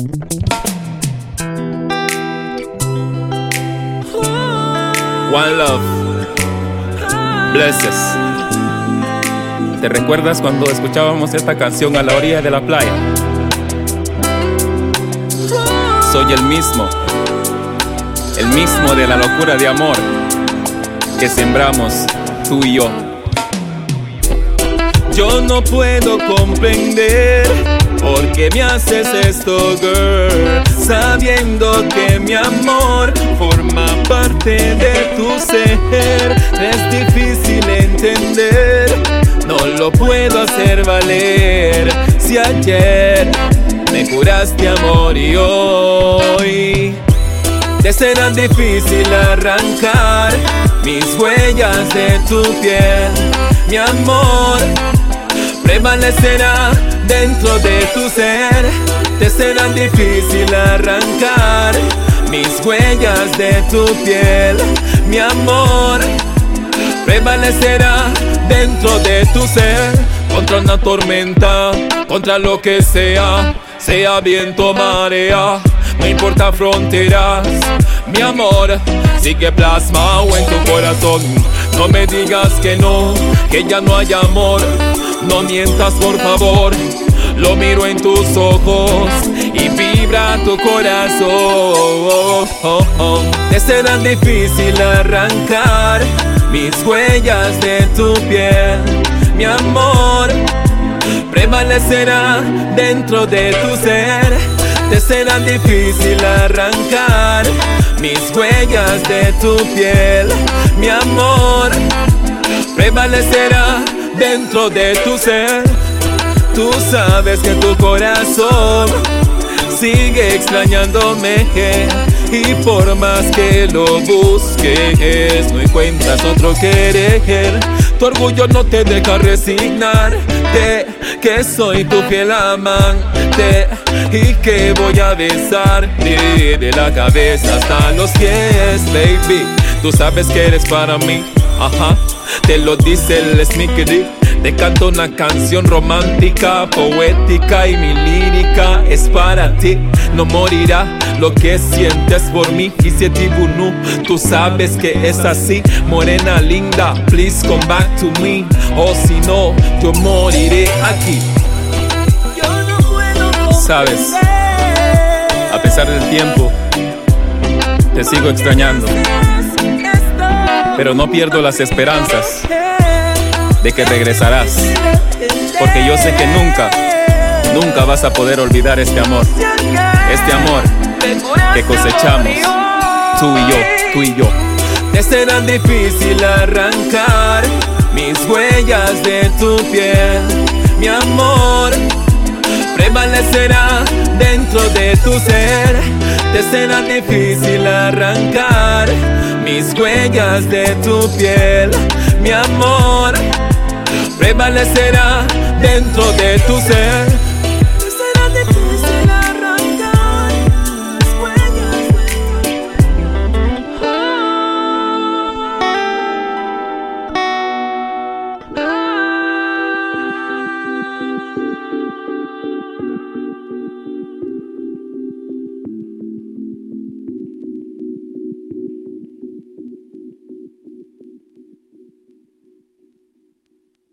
One Love. Blesses. ¿Te recuerdas cuando escuchábamos esta canción a la orilla de la playa? Soy el mismo, el mismo de la locura de amor que sembramos tú y yo. Yo no puedo comprender qué me haces esto, girl, sabiendo que mi amor forma parte de tu ser. Es difícil entender, no lo puedo hacer valer. Si ayer me curaste amor y hoy te será difícil arrancar mis huellas de tu piel, mi amor prevalecerá dentro de tu ser. Te será difícil arrancar mis huellas de tu piel, mi amor. Prevalecerá dentro de tu ser contra una tormenta, contra lo que sea, sea viento, marea, no importa fronteras. Mi amor sigue plasmado en tu corazón. No me digas que no, que ya no hay amor. No mientas por favor, lo miro en tus ojos y vibra tu corazón. Te será difícil arrancar mis huellas de tu piel, mi amor. Prevalecerá dentro de tu ser. Te será difícil arrancar mis huellas de tu piel, mi amor. Prevalecerá dentro de tu ser. Tú sabes que tu corazón sigue extrañándome y por más que lo busques no encuentras otro querer. Tu orgullo no te deja resignarte que soy tu fiel amante y que voy a besarte de la cabeza hasta los pies, baby. Tú sabes que eres para mí, ajá. Te lo dice el Sneaky te canto una canción romántica, poética y mi lírica es para ti. No morirá lo que sientes por mí. Y si bunu, tú sabes que es así. Morena linda, please come back to me. O si no, yo moriré aquí. Sabes, a pesar del tiempo, te sigo extrañando. Pero no pierdo las esperanzas de que regresarás. Porque yo sé que nunca, nunca vas a poder olvidar este amor. Este amor que cosechamos, tú y yo, tú y yo. Te será difícil arrancar mis huellas de tu piel, mi amor. Prevalecerá dentro de tu ser. Te será difícil arrancar mis huellas de tu piel, mi amor prevalecerá dentro de tu ser.